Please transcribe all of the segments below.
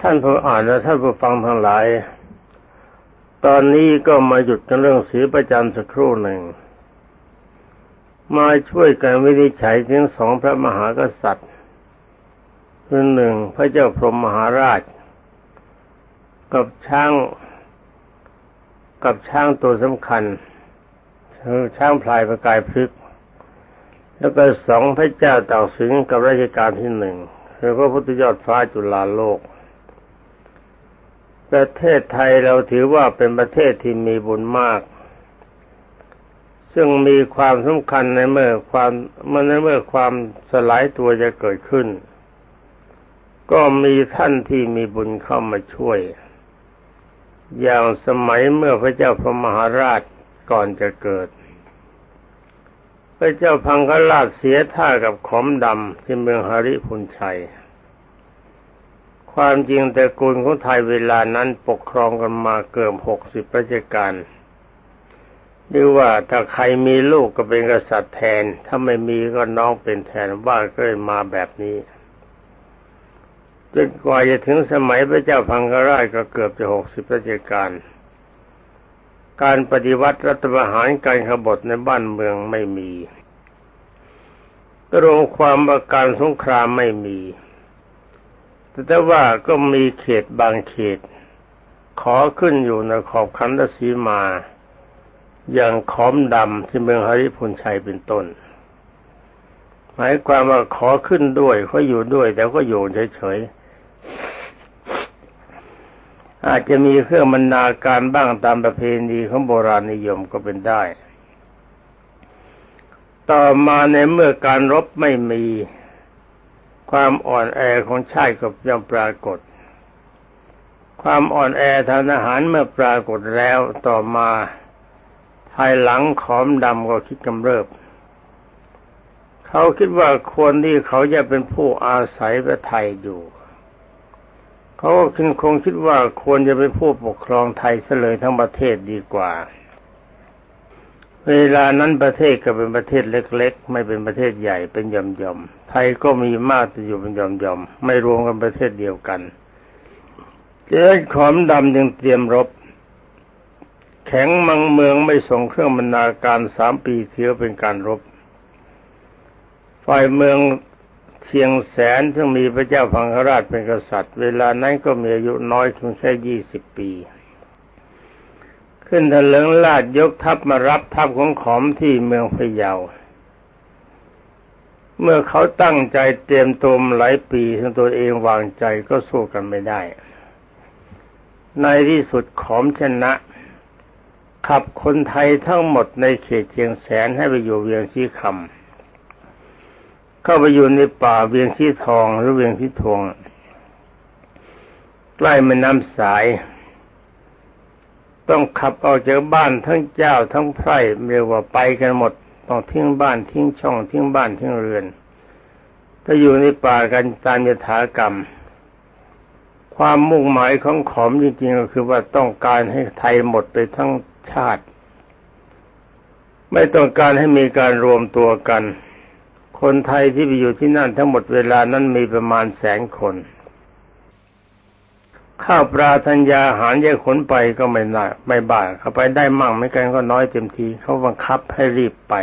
ท่านผู้อ่านและท่านผู้ฟังทั้งหลาย ตอนนี้ก็มาหยุดกันเรื่องสีประจันสักครู่หนึ่ง มาช่วยกันวินิจฉัยถึงสองพระมหากษัตริย์คือหนึ่งพระเจ้าพรหมมหาราช กับช้าง กับช้างตัวสำคัญคือช้างพลายประกายพฤกษ์แล้วก็สองพระเจ้าต่ากสินกับราชการที่หนึ่งคือพระพุทธยอดฟ้าจุฬาโลก ประเทศไทยเราถือว่าเป็นประเทศที่มีบุญมาก ซึ่งมีความสำคัญในเมื่อความเมื่อในเมื่อความสลายตัวจะเกิดขึ้น ก็มีท่านที่มีบุญเข้ามาช่วย อย่างสมัยเมื่อพระเจ้าพระมหาราชก่อนจะเกิด พระเจ้าพังคราชเสียท่ากับขอมดำที่เมืองฮาริพุนชัย ความจริงแต่กูลของไทยเวลานั้นปกครองกันมาเกือบหกสิบราชการหรือว่าถ้าใครมีลูกก็เป็นกษัตริย์แทน ถ้าไม่มีก็น้องเป็นแทนว่าก็เลยมาแบบนี้จนกว่าจะถึงสมัยพระเจ้าพังคราชก็เกือบจะหกสิบราชการ การปฏิวัติรัฐประหารการขบฏในบ้านเมืองไม่มีรวมความว่าการสงครามไม่มี แต่ว่าก็มีเขตบางเขต ขอขึ้นอยู่ในขอบคันธสีมา อย่างขอมดำที่เมืองฮาริพุนชัยเป็นต้น หมายความว่าขอขึ้นด้วยเขาอยู่ด้วย แต่ก็อยู่เฉยๆอาจจะมีเครื่องบรรณาการบ้างตามประเพณีของโบราณนิยมก็เป็นได้ ต่อมาในเมื่อการรบไม่มี ความอ่อนแอของชาติก็ย่อมปรากฏ ความอ่อนแอทางอาหารเมื่อปรากฏแล้วต่อมาภายหลังขอมดำก็คิดกำเริบ เขาคิดว่าควรที่เขาจะเป็นผู้อาศัยประเทศไทยอยู่ เขาคิดคงคิดว่าควรจะเป็นผู้ปกครองไทยเสลยทั้งประเทศดีกว่า เวลานั้นประเทศก็เป็นประเทศเล็ก ๆ ไม่เป็นประเทศใหญ่เป็นย่อมๆไทยก็มีมากแต่อยู่เป็นย่อมๆไม่รวมกันประเทศเดียวกันเจ้าขอมดำยังเตรียมรบ แข็งมังเมืองไม่ส่งเครื่องบรรณาการสามปีเทียวเป็นการรบ ฝ่ายเมืองเชียงแสนซึ่งมีพระเจ้าพังคราชเป็นกษัตริย์ เวลานั้นก็มีอายุน้อยเพียงแค่ยี่สิบปี ขึ้นทะเลิงลาดยกทัพมารับทัพของขอมที่เมืองพะเยา เมื่อเขาตั้งใจเตรียมตัวหลายปีทั้งตัวเองวางใจก็สู้กันไม่ได้ ในที่สุดขอมชนะขับคนไทยทั้งหมดในเขตเชียงแสนให้ไปอยู่เวียงชีคำเข้าไปอยู่ในป่าเวียงที่ทองหรือเวียงที่ทวงใกล้แม่น้ำสาย ต้องขับออกจากบ้านทั้งเจ้าทั้งไพร่เรียกว่าไปกันหมดต้องทิ้งบ้านทิ้งช่องทิ้งบ้านทิ้งเรือนถ้าอยู่ในป่ากันตามยถากรรม ความมุ่งหมายของขอมจริงๆก็คือว่าต้องการให้ไทยหมดไปทั้งชาติ ไม่ต้องการให้มีการรวมตัวกัน คนไทยที่ไปอยู่ที่นั่นทั้งหมดเวลานั้นมีประมาณแสนคน ข้าวปลาธัญญาหารแยกขนไปก็ไม่น่าไม่บ้าเขาไปได้มั่งไม่กันก็น้อยเต็มทีเขาบังคับให้รีบไป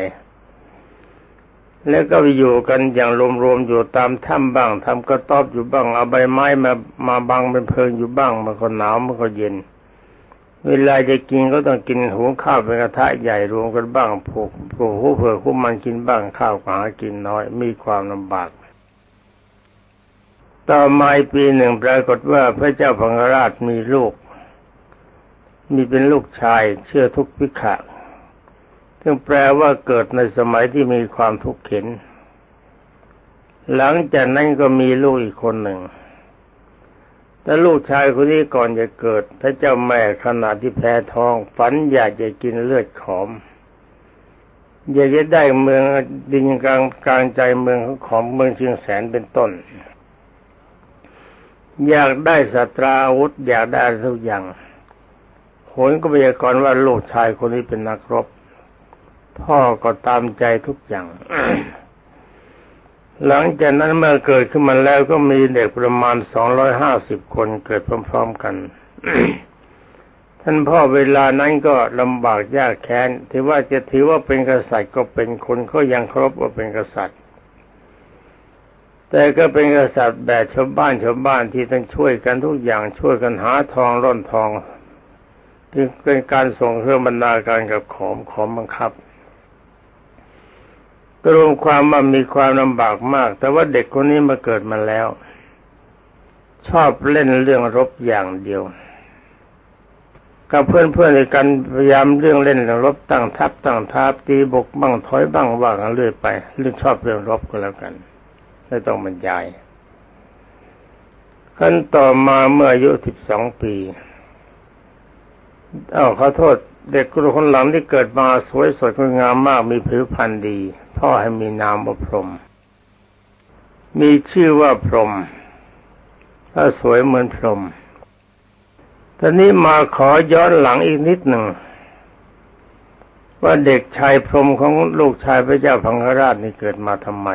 แล้วก็ไปอยู่กันอย่างรวมๆอยู่ตามถ้ำบ้างทำกระต๊อบอยู่บ้างเอาใบไม้มามาบังเป็นเพลิงอยู่บ้างมันก็หนาวมันก็เย็น เวลาจะกินก็ต้องกินหุงข้าวเป็นกระทะใหญ่รวมกันบ้างผูกผูกหูเผือคุ้มมันกินบ้างข้าวหากินน้อยมีความลำบาก ต่อมาปีหนึ่งปรากฏว่าพระเจ้าพังราชมีลูก มีเป็นลูกชายเชื่อทุกพิขะซึ่งแปลว่าเกิดในสมัยที่มีความทุกข์เข็น หลังจากนั้นก็มีลูกอีกคนหนึ่ง แต่ลูกชายคนนี้ก่อนจะเกิดพระเจ้าแม่ขณะที่แพ้ท้องฝันอยากจะกินเลือดขอม อยากจะได้เมืองดินกลางกลางใจเมืองของเมืองเชียงแสนเป็นต้น อยากได้สตราอาวุธอยากได้ทุกอย่างโหนก็พยากรณ์ว่าลูกชายคนนี้เป็นนักรบ พ่อก็ตามใจทุกอย่าง หลังจากนั้นเมื่อเกิดขึ้นมาแล้วก็มีเด็กประมาณสองร้อยห้าสิบคนเกิดพร้อมๆกันท่านพ่อเวลานั้นก็ลำบากยากแค้นถือว่าจะถือว่าเป็นกษัตริย์ก็เป็นคนก็ยังครบว่าเป็นกษัตริย์ แต่ก็เป็นกษัตริย์แบบชาวบ้านชาวบ้านที่ต้องช่วยกันทุกอย่างช่วยกันหาทองร่อนทองที่เป็นการส่งเครื่องบรรณาการกับขอมขอมบังคับก็รวมความว่ามีความลำบากมาก แต่ว่าเด็กคนนี้มาเกิดมาแล้ว ชอบเล่นเรื่องรบอย่างเดียว กับเพื่อนๆในกันพยายามเรื่องเล่นเรื่องรบตั้งทัพตั้งทัพตีบกบ้างถอยบ้างว่างเรื่อยไปเรื่องชอบเรื่องรบก็แล้วกัน ไม่ต้องบรรยายขั้นต่อมาเมื่ออายุสิบสองปีอ้าวขอโทษ เด็กคนหลังที่เกิดมาสวยสดงามมากมีผิวพรรณดี พ่อให้มีนามว่าพรหมมีชื่อว่าพรหมถ้าสวยเหมือนพรหมตอนนี้มาขอย้อนหลังอีกนิดหนึ่งว่าเด็กชายพรหมของลูกชายพระเจ้าพังคราชนี่เกิดมาทำไม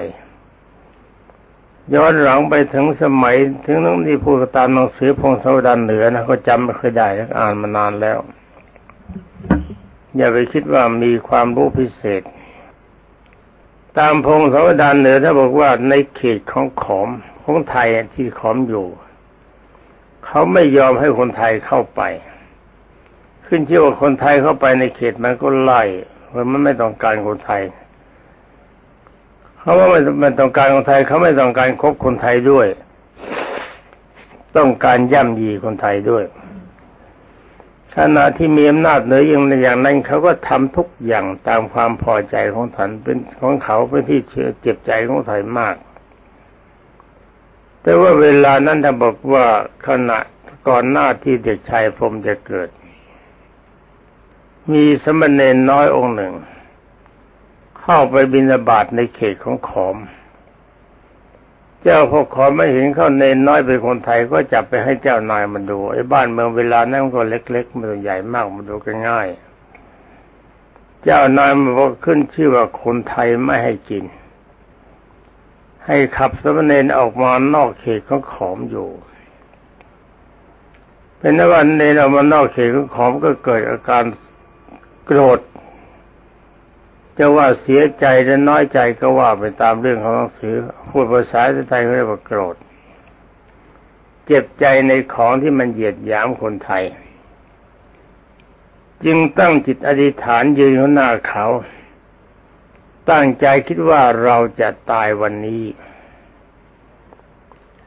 ย้อนหลังไปถึงสมัย ถึงนั้งที่พูดตามหนังสือพงศาวดารเหนือนะก็จำไม่เคยได้อ่านมานานแล้ว อย่าไปคิดว่ามีความรู้พิเศษ ตามพงศาวดารเหนือถ้าบอกว่าในเขตของขอมของไทยที่ขอมอยู่ เขาไม่ยอมให้คนไทยเข้าไป ขึ้นชื่อว่าคนไทยเข้าไปในเขตมันก็ไล่เพราะมันไม่ต้องการคนไทย เขาว่าไม่ต้องการคนไทยเขาไม่ต้องการคบคนไทยด้วย ต้องการย่ำยีคนไทยด้วยขณะที่มีอำนาจเหนืออย่างอย่างนั้นเขาก็ทำทุกอย่างตามความพอใจของท่านเป็นของเขาเป็นที่เชื่อเจ็บใจของไทยมาก แต่ว่าเวลานั้นท่านบอกว่าขณะก่อนหน้าที่เด็กชายพรมจะเกิด มีสมณเณรน้อยองค์หนึ่ง เข้าไปบินาบาตในเขตของขอม เจ้าพวกขอมไม่เห็นเขาเนนน้อยเป็นคนไทยก็จับไปให้เจ้านายมันดูไอ้บ้านเมืองเวลานั้นก็เล็กๆมันใหญ่มากมันดูกันง่าย เจ้านายมันบอกขึ้นชื่อว่าคนไทยไม่ให้กิน ให้ขับสมณเณรออกมานอกเขตของขอมอยู่เป็นวันเนรออกมานอกเขตของขอมก็เกิดอาการโกรธ จะว่าเสียใจหรือน้อยใจก็ว่าไปตามเรื่องของหนังสือพูดภาษาไทยเขาเรียกว่าโกรธ เจ็บใจในของที่มันเหยียดหยามคนไทย จึงตั้งจิตอธิษฐานยืนข้างหน้าเขา ตั้งใจคิดว่าเราจะตายวันนี้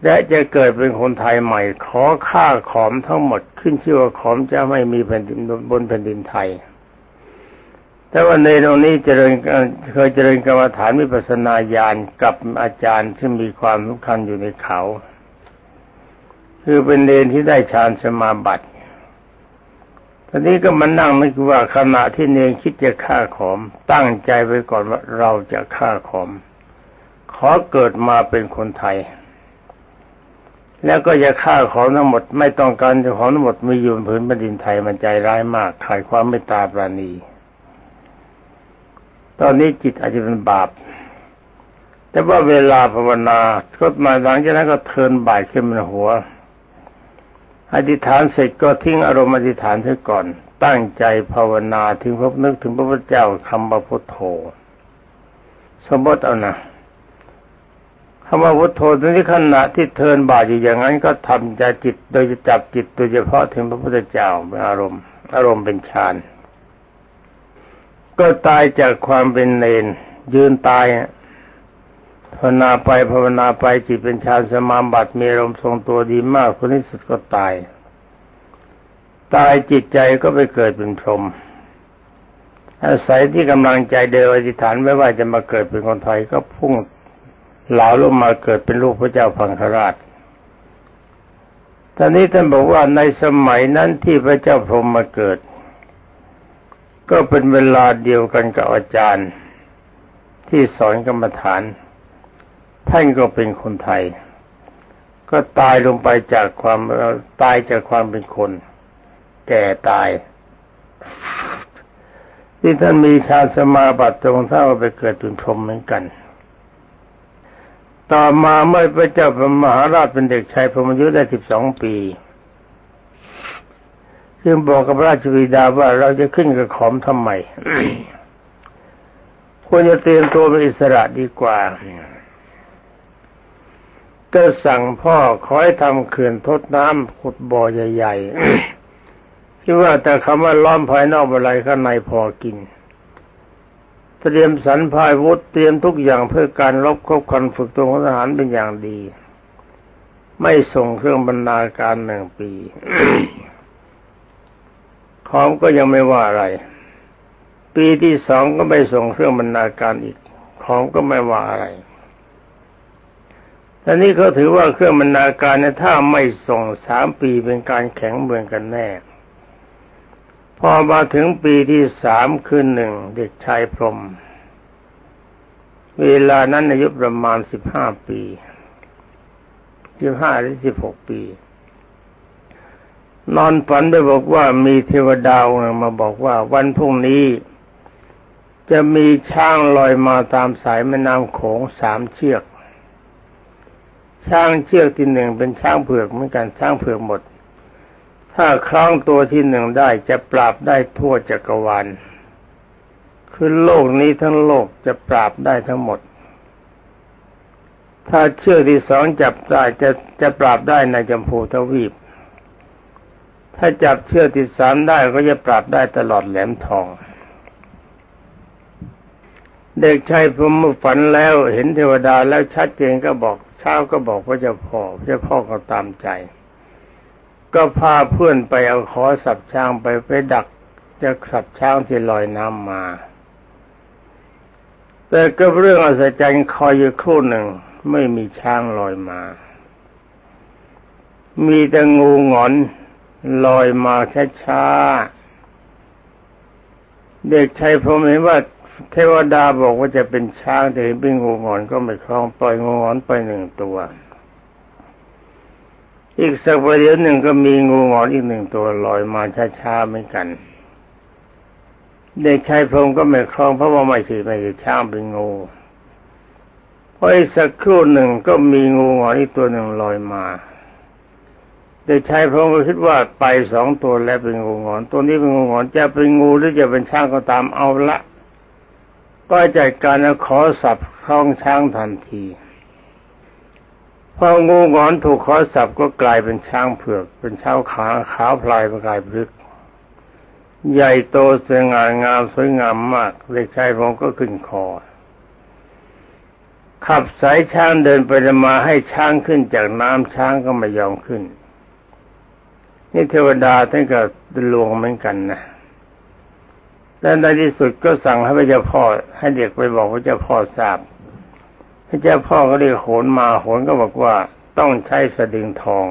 และจะเกิดเป็นคนไทยใหม่ขอฆ่าขอมทั้งหมดขึ้นชื่อว่าขอมจะไม่มีแผ่นดินบนแผ่นดินไทย แต่ว่าในตรงนี้เจริญเคยเจริญกรรมฐานวิปัสนาญาณกับอาจารย์ซึ่งมีความสำคัญอยู่ในเขา คือเป็นเดนที่ได้ฌานสมาบัติตอนนี้ก็มานั่งนึกว่าขณะที่เนรคิดจะฆ่าขอม ตั้งใจไว้ก่อนว่าเราจะฆ่าขอม ขอเกิดมาเป็นคนไทย แล้วก็จะฆ่าของทั้งหมด ไม่ต้องการจะขอทั้งหมดมีอยู่บนพื้นแผ่นดินไทยมันใจร้ายมากขายความไม่ตาปราณี ตอนนี้จิตอาจจะเป็นบาป แต่ว่าเวลาภาวนาก็มาหลังจากนั้นก็เทินบ่ายขึ้นบนหัว อธิษฐานเสร็จก็ทิ้งอารมณ์อธิษฐานเสียก่อน ตั้งใจภาวนาถึงพบนึกถึงพระพุทธเจ้าคำว่าพุทโธ สมมติเอานะคำว่าพุทโธตรงที่ขณะที่เทินบ่ายอยู่อย่างนั้นก็ทำใจจิต โดยจะจับจิตโดยเฉพาะถึงพระพุทธเจ้าเป็นอารมณ์ อารมณ์เป็นฌาน ก็ตายจากความเป็นเนน ยืนตายภาวนาไปภาวนาไปจิตเป็นฌานสมาบัติมีลมทรงตัวดีมากคนที่สุดก็ตาย ตายจิตใจก็ไปเกิดเป็นพรหมอาศัยที่กำลังใจเดิมอธิษฐานไม่ว่าจะมาเกิดเป็นคนไทยก็พุ่งเหลาลงมาเกิดเป็นลูกพระเจ้าพังคราชตอนนี้ท่านบอกว่าในสมัยนั้นที่พระเจ้าพรหมมาเกิด ก็เป็นเวลาเดียวกันกับอาจารย์ ที่สอนกรรมฐาน ท่านก็เป็นคนไทย ก็ตายลงไปจากความตายจากความเป็นคน แก่ตาย ที่ท่านมีชาสมาบัติตรงเท่าไปเกิดเป็นพรหมเหมือนกัน ต่อมาเมื่อพระเจ้าพระมหาราชเป็นเด็กชายพรหมยุทธ์ได้สิบสองปี จึงบอกกับราชวิดาว่าเราจะขึ้นกับขอมทำไมควรจะเตรียมตัวเป็นอิสระดีกว่า ก็สั่งพ่อขอให้ทำเขื่อนทดน้ำขุดบ่อใหญ่ๆที่ว่าแต่คำว่าล้อมภายนอกอะไรข้างในพอกิน เตรียมสรรพายวุธเตรียมทุกอย่างเพื่อการรบคบคันฝึกตัวของทหารเป็นอย่างดี ไม่ส่งเครื่องบรรณาการหนึ่งปี ของก็ยังไม่ว่าอะไร ปีที่สองก็ไม่ส่งเครื่องบรรณาการอีก ของก็ไม่ว่าอะไรตอนนี้เขาถือว่าเครื่องบรรณาการเนี่ยถ้าไม่ส่งสามปีเป็นการแข็งเมืองกันแน่ พอมาถึงปีที่สามคือหนึ่งเด็กชายพรหมเวลานั้นอายุประมาณสิบห้าปีสิบห้าหรือสิบหกปี นอนฝันไปบอกว่ามีเทวดามาบอกว่าวันพรุ่งนี้ จะมีช้างลอยมาตามสายแม่น้ำโขงสามเชือก ช้างเชือกที่หนึ่งเป็นช้างเผือกเหมือนกันช้างเผือกหมด ถ้าคล้องตัวที่หนึ่งได้จะปราบได้ทั่วจักรวาลคือโลกนี้ทั้งโลกจะปราบได้ทั้งหมด ถ้าเชือกที่สองจับได้จะจะปราบได้ในจมพูทวีป ถ้าจับเชือกที่สามได้ก็จะปรับได้ตลอดแหลมทอง เด็กชายพรหมฝันแล้วเห็นเทวดาแล้วชัดเจนก็บอกเช้าก็บอกว่าจะพ่อจะพ่อก็ตามใจ ก็พาเพื่อนไปเอาขอสับช้างไปไปดักจะสับช้างที่ลอยน้ำมาแต่ก็เรื่องอัศจรรย์คอยอยู่ครู่หนึ่ง ไม่มีช้างลอยมา มีแต่งูงอน ลอยมาช้าๆเด็กชายพรมเห็นว่าเทวดาบอกว่าจะเป็นช้างแต่เห็นเป็นงูงอนก็ไม่คล้องปล่อยงูงอนไปหนึ่งตัว อีกสักประเดี๋ยวหนึ่งก็มีงูงอนอีกหนึ่งตัวลอยมาช้าๆเหมือนกัน เด็กชายพรมก็ไม่คล้องเพราะว่าไม่ใช่ไม่ใช่ช้างเป็นงูพออีกสักครู่หนึ่งก็มีงูงอนอีกตัวหนึ่งลอยมา เด็กชายพระองค์ก็คิดว่าไปสองตัวแล้วเป็นงูงอน ตัวนี้เป็นงูงอนจะเป็นงูหรือจะเป็นช้างก็ตามเอาละ ก็จัดการขอสับคล้องช้างทันทีพองูงอนถูกขอสับก็กลายเป็นช้างเผือก เป็นช้างขาขาวพลายประกายพลึก ใหญ่โตสง่างามสวยงามมากเด็กชายผมก็ขึ้นคอขับสายช้างเดินไปมาให้ช้างขึ้นจากน้ำช้างก็ไม่ยอมขึ้น นี่เทวดาท่านก็ลวงเหมือนกันนะแต่ในที่สุดก็สั่งให้พระเจ้าพ่อให้เด็กไปบอกพระเจ้าพ่อทราบ พระเจ้าพ่อก็เรียกโหนมาโหนก็บอกว่าต้องใช้สดึงทอง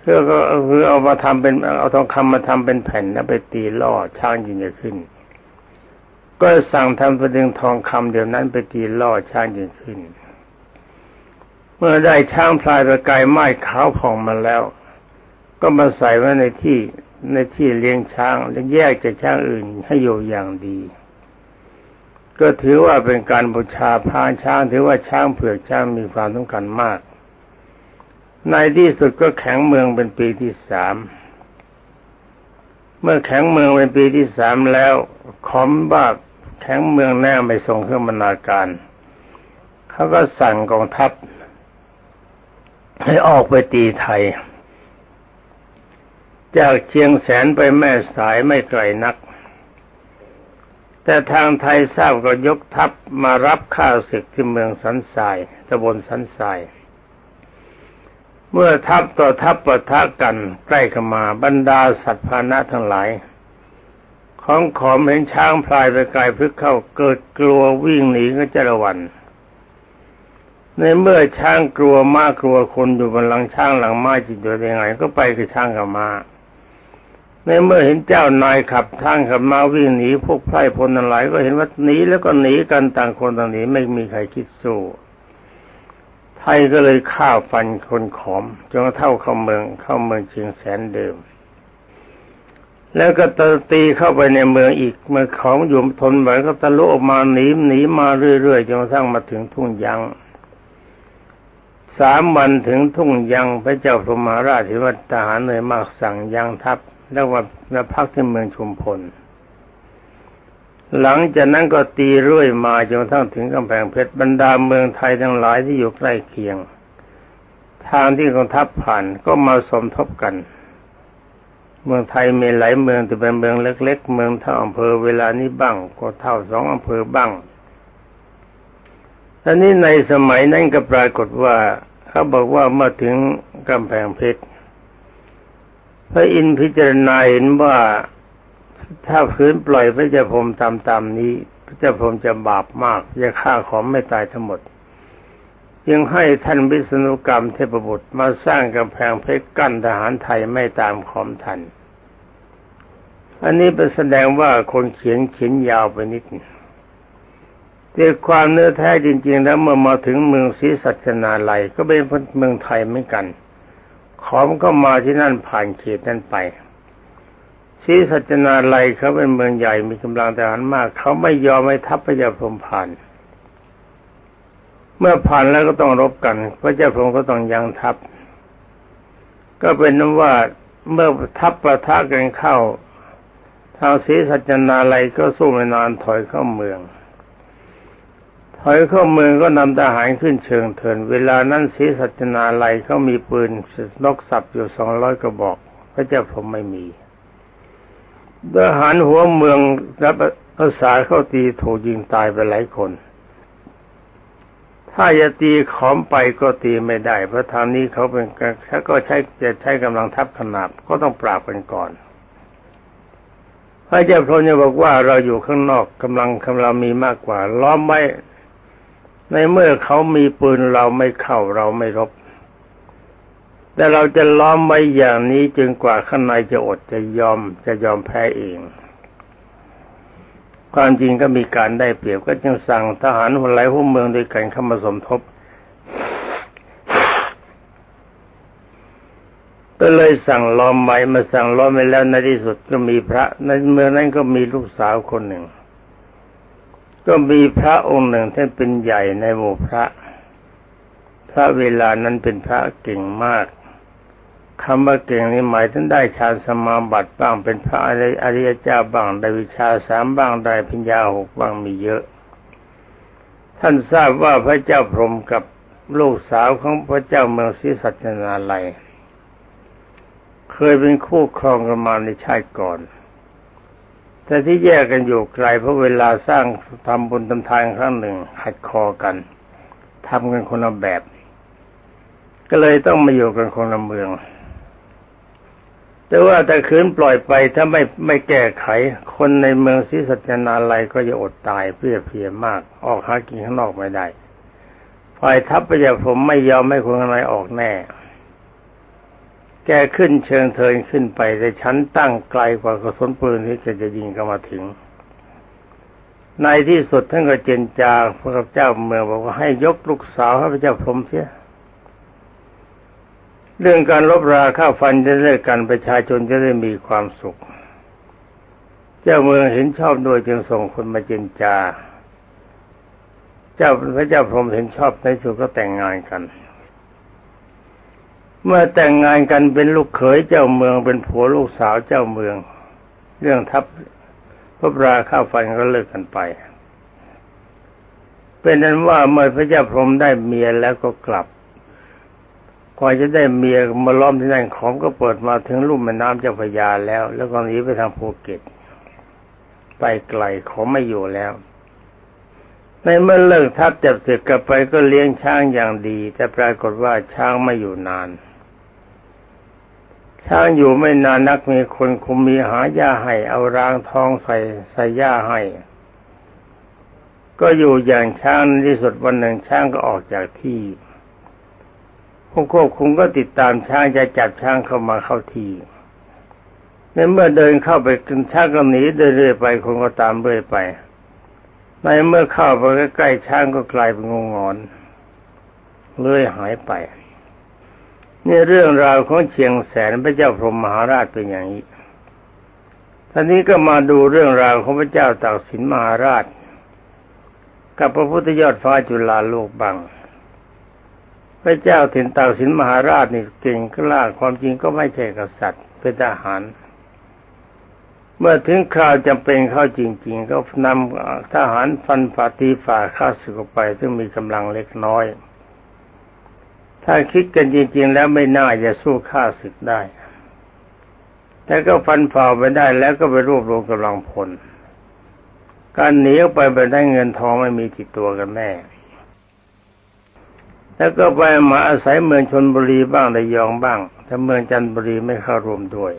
เพื่อก็คือเอามาทำเป็นเอาทองคำมาทำเป็นแผ่นแล้วไปตีล่อช้างยิงจะขึ้น ก็สั่งทำสดึงทองคำเดี๋ยวนั้นไปตีล่อช้างยิงขึ้น เมื่อได้ช้างพลายประกายไม้ขาวผ่องมาแล้ว ก็มาใส่ไว้ในที่ในที่เลี้ยงช้างและแยกจากช้างอื่นให้อยู่อย่างดี ก็ถือว่าเป็นการบูชาพาช้าง ถือว่าช้างเผือกช้างมีความสำคัญมาก ในที่สุดก็แข็งเมืองเป็นปีที่สามเมื่อแข็งเมืองเป็นปีที่สามแล้วขอมบ้าแข็งเมืองแน่ไม่ส่งเครื่องบรรณาการเขาก็สั่งกองทัพให้ออกไปตีไทย จากเชียงแสนไปแม่สายไม่ไกลนัก แต่ทางไทยทราบก็ยกทัพมารับข้าศึกที่เมืองสันทรายตำบลสันทราย เมื่อทัพต่อทัพปะทะกันใกล้เข้ามาบรรดาสัตว์พานะทั้งหลาย ของขอมเห็นช้างพลายไปไกลพึกเข้าเกิดกลัววิ่งหนีก็จะระวันในเมื่อช้างกลัวมากกลัวคนอยู่บนหลังช้างหลังม้าจิตอยู่ยังไง ก็ไปกับช้างกับม้า ในเมื่อเห็นเจ้านายขับทางขับมาวิ่งหนีพวกไพร่พลทั้งหลายก็เห็นว่าหนีแล้วก็หนีกันต่างคนต่างหนีไม่มีใครคิดสู้ไทยก็เลยฆ่าฟันคนขอมจนเท่าเข้าเมืองเข้าเมืองเชียงแสนเดิม แล้วก็ตตีเข้าไปในเมืองอีกเมื่อของอยู่ทนไหวก็ตะลุออกมาหนีหนีมาเรื่อยๆจนกระทั่งมาถึงทุ่งยางสามวันถึงทุ่งยังพระเจ้าพรหมาราชที่ว่าทหารเหนื่อยมากสั่งยังทัพ แล้วว่ามาพักที่เมืองชุมพล หลังจากนั้นก็ตีเรื่อยมาจนกระทั่งถึงกำแพงเพชรบรรดาเมืองไทยทั้งหลายที่อยู่ใกล้เคียง ทางที่กองทัพผ่านก็มาสมทบกัน เมืองไทยมีหลายเมืองแต่เป็นเมืองเล็ก ๆ เมืองเท่าอำเภอเวลานี้บ้าง ก็เท่าสองอำเภอบ้างอันนี้ในสมัยนั้นก็ปรากฏว่าเขาบอกว่าเมื่อถึงกำแพงเพชร พระอินทร์พิจารณาเห็นว่าถ้าพื้นปล่อยพระเจ้าพรมตามตามนี้ พระเจ้าพรมจะบาปมากจะฆ่าของไม่ตายทั้งหมดยังให้ท่านวิษณุกรรมเทพบุตรมาสร้างกำแพงเพชรกั้นทหารไทยไม่ตามขอมทัน อันนี้เป็นแสดงว่าคนเขียนเขียนยาวไปนิดแต่ความเนื้อแท้จริง ๆ แล้วเมื่อมาถึงเมืองศรีสัชนาลัยก็เป็นเมืองไทยเหมือนกัน ขอมก็มาที่นั่นผ่านเขตนั้นไปศรีสัชนาลัยเขาเป็นเมืองใหญ่มีกำลังทหารมาก เขาไม่ยอมให้ทัพพระเจ้าพรมผ่าน เมื่อผ่านแล้วก็ต้องรบกัน พระเจ้าพรมก็ต้องยังทัพ ก็เป็นนั้นว่าเมื่อทัพประทะกันเข้า ทางศรีสัจนาลัยก็สู้ไม่นานถอยเข้าเมือง ถอยเข้าเมืองก็นำทหารขึ้นเชิงเทิน เวลานั้นศรีสัจนาลัยเขามีปืนนกสับอยู่สองร้อยกระบอก พระเจ้าผมไม่มีทหารหัวเมืองรับอาสาเข้าตีถูกยิงตายไปหลายคน ถ้าจะตีขอมไปก็ตีไม่ได้ เพราะทางนี้เขาเป็นถ้าก็ใช้จะใช้กำลังทัพขนาบก็ต้องปราบกันก่อน พระเจ้าพรหมบอกว่าเราอยู่ข้างนอกกำลังกำลังมีมากกว่า ล้อมไว้ ในเมื่อเขามีปืนเราไม่เข้าเราไม่รบ แต่เราจะล้อมไว้อย่างนี้จนกว่าข้างในจะอดจะยอมจะยอมแพ้เอง ความจริงก็มีการได้เปรียบก็จึงสั่งทหารหัวไหลหัวเมืองด้วยกันเข้ามาสมทบก็เลยสั่งล้อมไว้มาสั่งล้อมไว้แล้วในที่สุดก็มีพระ ในเมืองนั้นก็มีลูกสาวคนหนึ่ง ก็มีพระองค์หนึ่งท่านเป็นใหญ่ในหมู่พระ พระเวลานั้นเป็นพระเก่งมากคำว่าเก่งนี่หมายถึงได้ฌานสมาบัติบ้างเป็นพระอริยเจ้าบ้างได้วิชาสามบ้างได้ปัญญาหกบ้างมีเยอะ ท่านทราบว่าพระเจ้าพรหมกับลูกสาวของพระเจ้าเมืองศรีสัจนาลัย เคยเป็นคู่ครองกันมาในชาติก่อน แต่ที่แยกกันอยู่ไกลเพราะเวลาสร้างทำบุญทำทานครั้งหนึ่งหัดคอกันทำกันคนละแบบ ก็เลยต้องมาอยู่กันคนละเมือง แต่ว่าแต่คืนปล่อยไปถ้าไม่ไม่แก้ไข คนในเมืองศรีสัจนาลัยก็จะอดตายเพื่อเพียมาก ออกหากินข้างนอกไม่ได้ฝ่ายทัพประยาผมไม่ยอมให้คนข้างในออกแน่ แกขึ้นเชิงเทินขึ้นไปแต่ชั้นตั้งไกลกว่ากระสุนปืนที่จะจะยิงเข้ามาถึง ในที่สุดท่านก็เจนจาพระเจ้าเมืองบอกว่าให้ยกลูกสาวให้พระเจ้าพรหมเสีย เรื่องการลบราฆ่าฟันจะเลิกกันประชาชนจะได้มีความสุข เจ้าเมืองเห็นชอบโดยจึงส่งคนมาเจนจา เจ้าพระเจ้าพรหมเห็นชอบในสุดก็แต่งงานกัน เมื่อแต่งงานกันเป็นลูกเขยเจ้าเมืองเป็นผัวลูกสาวเจ้าเมือง เรื่องทัพพระราข้าฟันก็เลิกกันไป เป็นนั้นว่าเมื่อพระเจ้าพรหมได้เมียแล้วก็กลับกว่าจะได้เมียมาล้อมที่นั่นของก็เปิดมาถึงลุ่มแม่น้ำเจ้าพระยาแล้ว แล้วก็หนีไปทางภูเก็ต ไปไกลของไม่อยู่แล้ว ในเมื่อเลิกทัพจับศึกกลับไปก็เลี้ยงช้างอย่างดี แต่ปรากฏว่าช้างไม่อยู่นาน ช้างอยู่ไม่นานนักมีคนคุมมีหาหญ้าให้ เอารางทองใส่ใส่หญ้าให้ ก็อยู่อย่างช้างที่สุดวันหนึ่งช้างก็ออกจากที่ผู้ควบคุมก็ติดตามช้างจะจับช้างเข้ามาเข้าที่ในเมื่อเดินเข้าไปกินช้างก็หนีเรื่อยๆไปคนก็ตามเรื่อยไป ในเมื่อเข้าไปใกล้ๆช้างก็กลายเป็นงูงอนเลื่อยหายไป นี่เรื่องราวของเชียงแสนพระเจ้าพรหมมหาราชเป็นอย่างนี้ท่านนี้ก็มาดูเรื่องราวของพระเจ้าตากสินมหาราช กับพระพุทธยอดฟ้าจุฬาโลกบัง พระเจ้าถิ่นตากสินมหาราชนี่เก่งกล้าความจริงก็ไม่ใช่กษัตริย์เป็นทหาร เมื่อถึงคราวจำเป็นเข้าจริง ๆ ก็นำทหารฟันฝ่าตีฝ่าข้าศึกไป ซึ่งมีกำลังเล็กน้อย ถ้าคิดกันจริง ๆ แล้วไม่น่าจะสู้ข้าศึกได้ แต่ก็ฟันฝ่าไปได้แล้วก็ไปรวบรวมกำลังพล การหนีออกไปไปได้เงินทองไม่มีติดตัวกันแน่ แล้วก็ไปมาอาศัยเมืองชนบุรีบ้างระยองบ้าง แต่เมืองจันทบุรีไม่เข้ารวมด้วย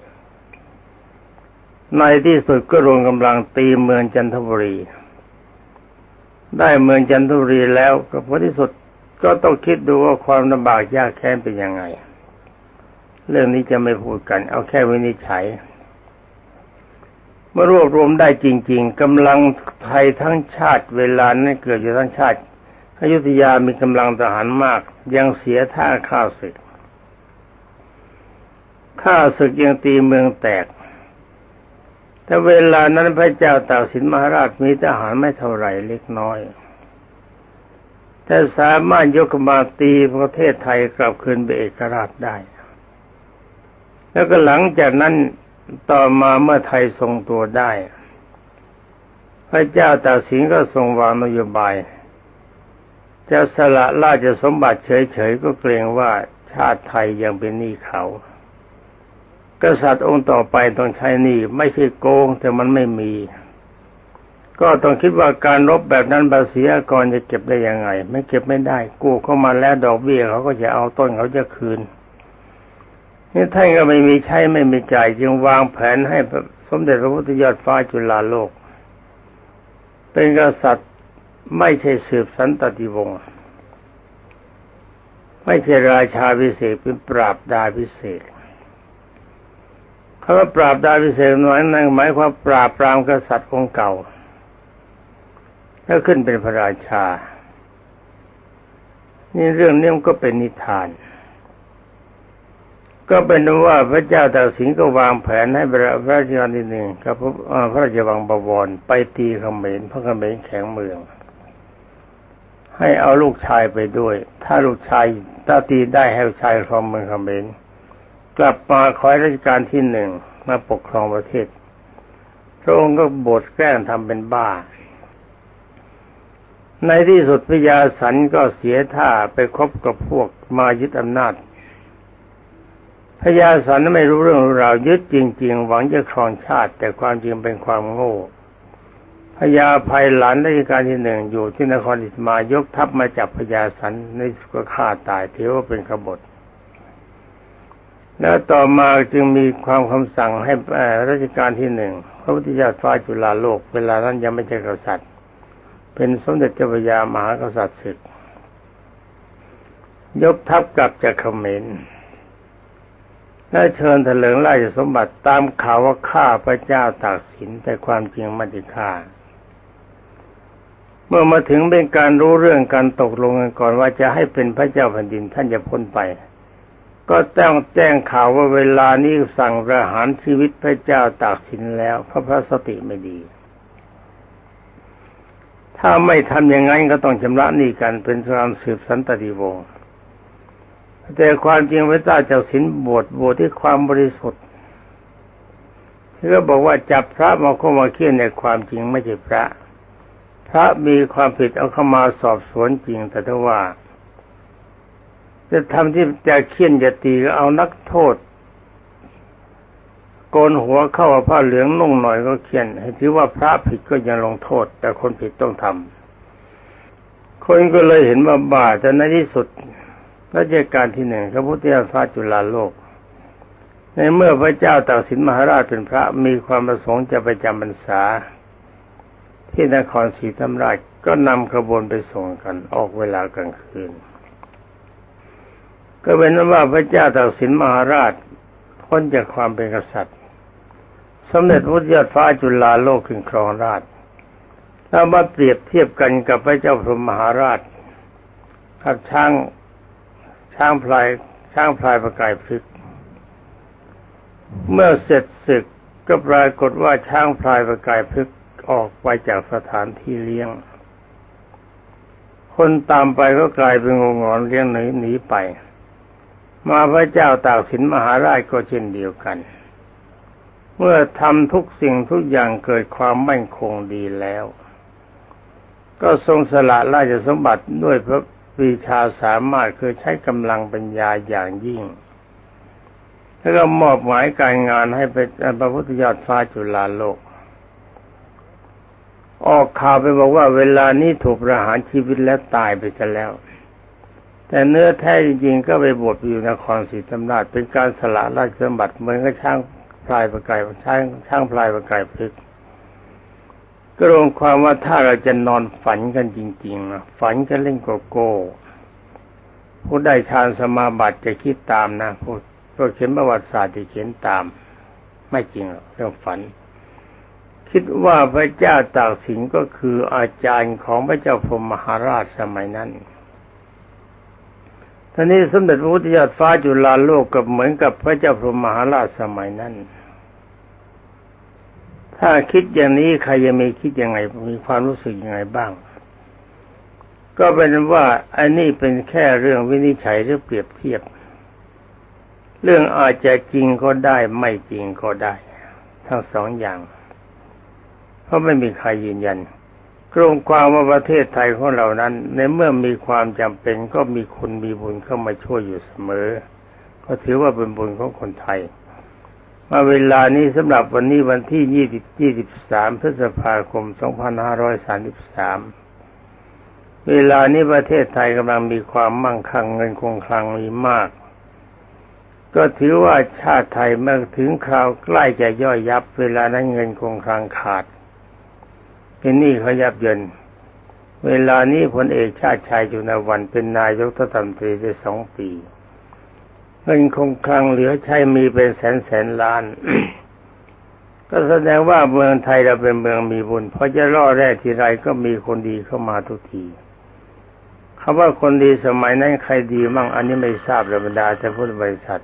ในที่สุดก็รวมกำลังตีเมืองจันทบุรีได้เมืองจันทบุรีแล้วก็พอที่สุด ก็ต้องคิดดูว่าความลำบากยากแค้นเป็นยังไง เรื่องนี้จะไม่พูดกัน เอาแค่วินิจฉัยเมื่อรวบรวมได้จริง ๆกำลังไทยทั้งชาติเวลานั้นเกิดอยู่ทั้งชาติอยุธยามีกำลังทหารมาก ยังเสียท่าข้าศึกข้าศึกยังตีเมืองแตก แต่เวลานั้นพระเจ้าตากสินมหาราชมีทหารไม่เท่าไหร่เล็กน้อย แต่สามารถยกมาตีประเทศไทยกลับคืนเป็นเอกราชได้ แล้วก็หลังจากนั้นต่อมาเมื่อไทยทรงตัวได้ พระเจ้าตากสินก็ทรงวางนโยบายจะสละราชสมบัติเฉยๆก็เกรงว่าชาติไทยยังเป็นหนี้เขา กษัตริย์องค์ต่อไปต้องใช้หนี้ไม่ใช่โกงแต่มันไม่มี ก็ต้องคิดว่าการรบแบบนั้นภาษีก่อนจะเก็บได้ยังไง ไม่เก็บไม่ได้ กู้เข้ามาแล้วดอกเบี้ยเขาก็จะเอาต้นเขาจะคืน นี่ท่านก็ไม่มีใช้ไม่มีจ่ายจึงวางแผนให้สมเด็จพระพุทธยอดฟ้าจุฬาโลก เป็นกษัตริย์ไม่ใช่สืบสันตติวงศ์ไม่ใช่ราชาพิเศษเป็นปราบดาพิเศษคำว่าปราบดาพิเศษหมายนั่นหมายความปราบปรามกษัตริย์องค์เก่า แล้วขึ้นเป็นพระราชา นี่เรื่องนี้มันก็เป็นนิทาน ก็เป็นว่าพระเจ้าตากสินก็วางแผนให้พระราชการที่หนึ่งกับพระราชวังบวรไปตีเขมรพระเขมรแข็งเมือง ให้เอาลูกชายไปด้วย ถ้าลูกชายถ้าตีได้ให้ลูกชายครองเมืองคำเบนกลับมาคอยราชการที่หนึ่งมาปกครองประเทศพระองค์ก็บทแกล้งทำเป็นบ้า ในที่สุดพญาสันก็เสียท่าไปคบกับพวกมายึดอำนาจพญาสันไม่รู้เรื่องราวยึดจริง ๆ หวังจะครองชาติ แต่ความจริงเป็นความโง่พญาภัยหลานราชการที่หนึ่งอยู่ที่นครอิสมายกทัพมาจับพญาสันในสุก็ฆ่าตายถือว่าเป็นขบฏแล้วต่อมาจึงมีความคำสั่งให้ราชการที่หนึ่งพระพุทธเจ้าฟ้าจุฬาโลก เวลานั้นยังไม่ใช่กษัตริย์ เป็นสมเด็จเจ้าพระยามหากษัตริย์ศึก ยกทัพกลับจากเขมรและเชิญเถลิงราชสมบัติตามข่าวว่าฆ่าพระเจ้าตากสินแต่ความจริงไม่ได้ฆ่า เมื่อมาถึงเป็นการรู้เรื่องการตกลงกันก่อนว่าจะให้เป็นพระเจ้าแผ่นดินท่านจะพ้นไป ก็ต้องแจ้งข่าวว่าเวลานี้สั่งประหารชีวิตพระเจ้าตากสินแล้วเพราะพระสติไม่ดี ถ้าไม่ทำอย่างนั้นก็ต้องชำระหนี้กันเป็นการสืบสันตติวงศ์แต่ความจริงพระเจ้าจาสินบวชบวชที่ความบริสุทธิ์ที่ก็บอกว่าจับพระมาเข้ามาเคี่ยนในความจริงไม่ใช่พระ พระมีความผิดเอาเข้ามาสอบสวนจริง แต่ถ้าว่า จะทำที่จะเคี่ยนจะตีก็เอานักโทษ โกนหัวเข้าผ้าเหลืองนุ่งหน่อยก็เคี่ยนให้ถือว่าพระผิดก็ยังลงโทษ แต่คนผิดต้องทำคนก็เลยเห็นว่าบาแต่ในที่สุดรัชกาลที่หนึ่งพระพุทธเจ้าฟ้าจุฬาโลก ในเมื่อพระเจ้าตากสินมหาราชเป็นพระมีความประสงค์จะไปจำพรรษา ที่นครศรีธรรมราชก็นำขบวนไปส่งกันออกเวลากลางคืน ก็เป็นว่าพระเจ้าตากสินมหาราชพ้นจากความเป็นกษัตริย์ สมเด็จพระยอดฟ้าจุฬาโลกขึ้นครองราชแล้วมาเปรียบเทียบกันกับพระเจ้าพรหมมหาราชกับช้างช้างพลายช้างพลายประกายพลึกเมื่อเสร็จศึกก็ปรากฏว่าช้างพลายประกายพลึกออกไปจากสถานที่เลี้ยงคคนตามไปก็กลายเป็นงงอนเลี้ยงหนีหนีไป มาพระเจ้าตากสินมหาราชก็เช่นเดียวกัน เมื่อทำทุกสิ่งทุกอย่างเกิดความมั่นคงดีแล้ว ก็ทรงสละราชสมบัติด้วยพระวิชาสามารถคือใช้กำลังปัญญาอย่างยิ่ง แล้วก็มอบหมายการงานให้เป็นพระพุทธยอดฟ้าจุฬาโลก ออกข่าวไปบอกว่าเวลานี้ถูกประหารชีวิตและตายไปกันแล้ว แต่เนื้อแท้จริงๆก็ไปบวชอยู่นครศรีธรรมราชเป็นการสละราชสมบัติเหมือนกับช่าง ลายประกายช่างช่างพลายประกายพลึกก็รวมความว่าถ้าเราจะนอนฝันกันจริงๆนะฝันกันเล่นโกโก้ผู้ได้ฌานสมาบัติจะคิดตามนะผู้ผู้เขียนประวัติศาสตร์จะเขียนตาม ไม่จริงหรอกเรื่องฝัน คิดว่าพระเจ้าตากสินก็คืออาจารย์ของพระเจ้าพรหมมหาราชสมัยนั้นท่านี้สมเด็จพระพุทธยอดฟ้าจุฬาโลกกับเหมือนกับพระเจ้าพรหมมหาราชสมัยนั้น ถ้าคิดอย่างนี้ใครจะมีคิดยังไง มีความรู้สึกยังไงบ้าง ก็เป็นว่าอันนี้เป็นแค่เรื่องวินิจฉัยหรือเปรียบเทียบ เรื่องอาจจะจริงก็ได้ไม่จริงก็ได้ ทั้งสองอย่าง เพราะไม่มีใครยืนยันกรงความว่าประเทศไทยของเรานั้น ในเมื่อมีความจำเป็นก็มีคนมีบุญเข้ามาช่วยอยู่เสมอ ก็ถือว่าเป็นบุญของคนไทย มาเวลานี้สำหรับวันนี้วันที่ยี่สิบสามพฤษภาคมสองพันห้าร้อยสามสิบสามเวลานี้ประเทศไทยกำลังมีความมั่งคั่งเงินคงคลังมีมาก ก็ถือว่าชาติไทยเมื่อถึงคราวใกล้จะย่อยยับ เวลานั้นเงินคงคลังขาดเป็นหนี้เขายับเยินเวลานี้พลเอกชาติชายจุนวันเป็นนายกรัฐมนตรีได้สองปี เงินคงคลังเหลือใช้มีเป็นแสนแสนล้าน ก็แสดงว่าเมืองไทยเราเป็นเมืองมีบุญเพราะจะล่อแร่ทีไรก็มีคนดีเข้ามาทุกทีคำว่าคนดีสมัยนั้นใครดีมั่งอันนี้ไม่ทราบเลยบรรดาแต่พุทธบริษัท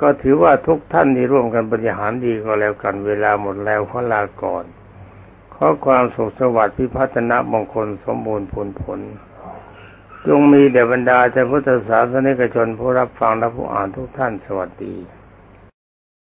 ก็ถือว่าทุกท่านที่ร่วมกันบริหารดีก็แล้วกันเวลาหมดแล้วขอลาก่อนขอความสุขสวัสดิ์พิพัฒนมงคลสมบูรณ์ผลผล จงมีแด่บรรดาแต่พุทธศาสนิกชนผู้รับฟังและผู้อ่านทุกท่านสวัสดี